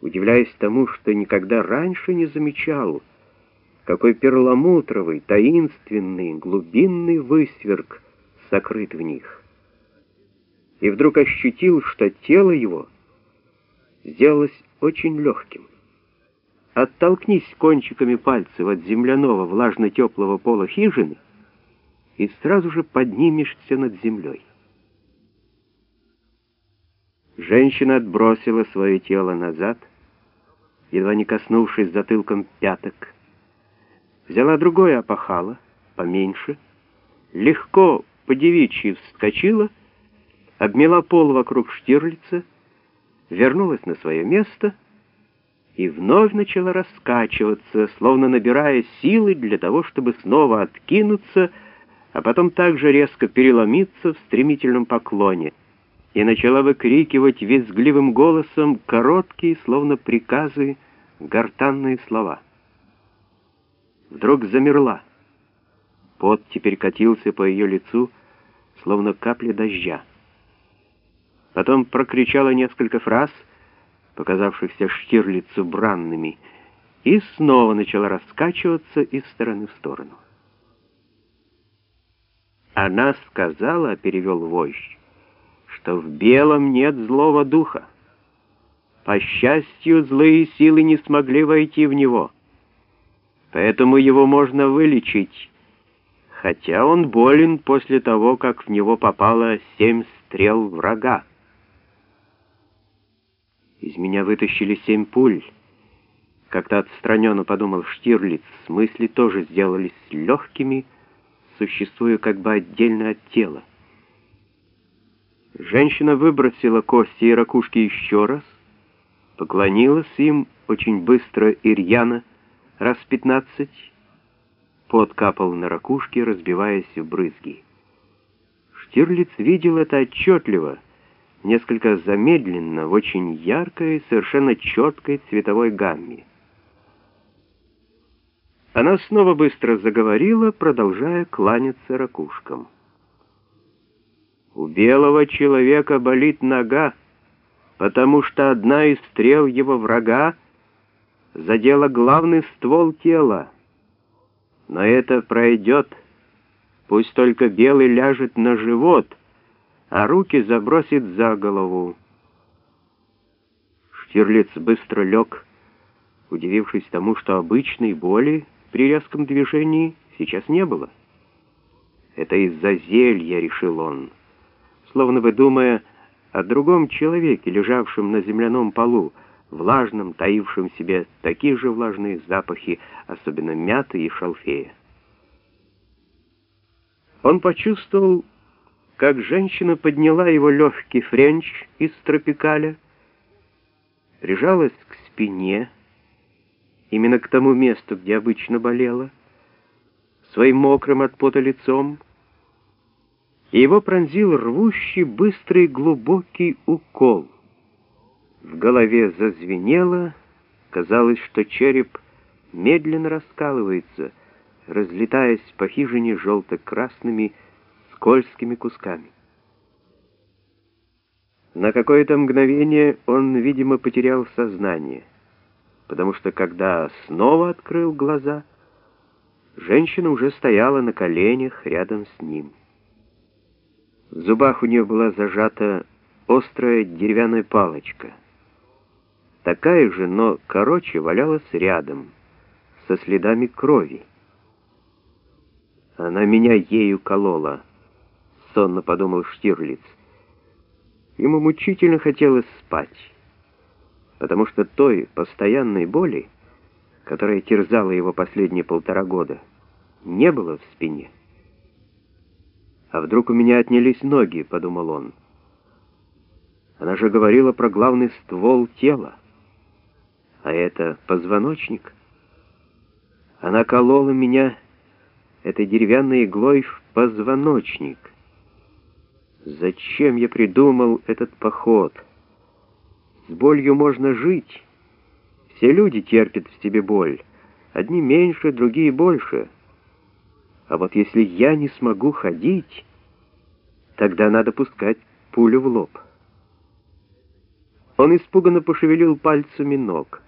удивляясь тому, что никогда раньше не замечал, какой перламутровый, таинственный, глубинный высверк сокрыт в них. И вдруг ощутил, что тело его сделалось очень легким. Оттолкнись кончиками пальцев от земляного влажно-теплого пола хижины, и сразу же поднимешься над землей. Женщина отбросила свое тело назад, едва не коснувшись затылком пяток. Взяла другое опахало, поменьше, легко по девичьи вскочила, обмела пол вокруг Штирлица, вернулась на свое место и вновь начала раскачиваться, словно набирая силы для того, чтобы снова откинуться, а потом также резко переломиться в стремительном поклоне — и начала выкрикивать визгливым голосом короткие, словно приказы, гортанные слова. Вдруг замерла. Пот теперь катился по ее лицу, словно капли дождя. Потом прокричала несколько фраз, показавшихся Штирлицу бранными, и снова начала раскачиваться из стороны в сторону. «Она сказала», — перевел вождь, что в белом нет злого духа. По счастью, злые силы не смогли войти в него, поэтому его можно вылечить, хотя он болен после того, как в него попало семь стрел врага. Из меня вытащили семь пуль. Как-то отстраненно подумал Штирлиц, мысли тоже сделались легкими, существуя как бы отдельно от тела. Женщина выбросила кости и ракушки еще раз, поклонилась им очень быстро и раз пятнадцать, пот капал на ракушки, разбиваясь в брызги. Штирлиц видел это отчетливо, несколько замедленно, в очень яркой, совершенно четкой цветовой гамме. Она снова быстро заговорила, продолжая кланяться ракушкам. У белого человека болит нога, потому что одна из стрел его врага задела главный ствол тела. Но это пройдет. Пусть только белый ляжет на живот, а руки забросит за голову. Штирлиц быстро лег, удивившись тому, что обычной боли при резком движении сейчас не было. Это из-за зелья, решил он словно бы думая о другом человеке, лежавшем на земляном полу, влажном, таившем в себе такие же влажные запахи, особенно мяты и шалфея. Он почувствовал, как женщина подняла его легкий френч из тропикаля, прижалась к спине, именно к тому месту, где обычно болела, своим мокрым от пота лицом, и его пронзил рвущий, быстрый, глубокий укол. В голове зазвенело, казалось, что череп медленно раскалывается, разлетаясь по хижине желто-красными скользкими кусками. На какое-то мгновение он, видимо, потерял сознание, потому что, когда снова открыл глаза, женщина уже стояла на коленях рядом с ним. В зубах у нее была зажата острая деревянная палочка. Такая же, но короче, валялась рядом, со следами крови. Она меня ею колола, сонно подумал Штирлиц. Ему мучительно хотелось спать, потому что той постоянной боли, которая терзала его последние полтора года, не было в спине. «А вдруг у меня отнялись ноги?» — подумал он. Она же говорила про главный ствол тела. А это позвоночник. Она колола меня этой деревянной иглой в позвоночник. Зачем я придумал этот поход? С болью можно жить. Все люди терпят в себе боль. Одни меньше, другие больше — а вот если я не смогу ходить, тогда надо пускать пулю в лоб. Он испуганно пошевелил пальцами ног.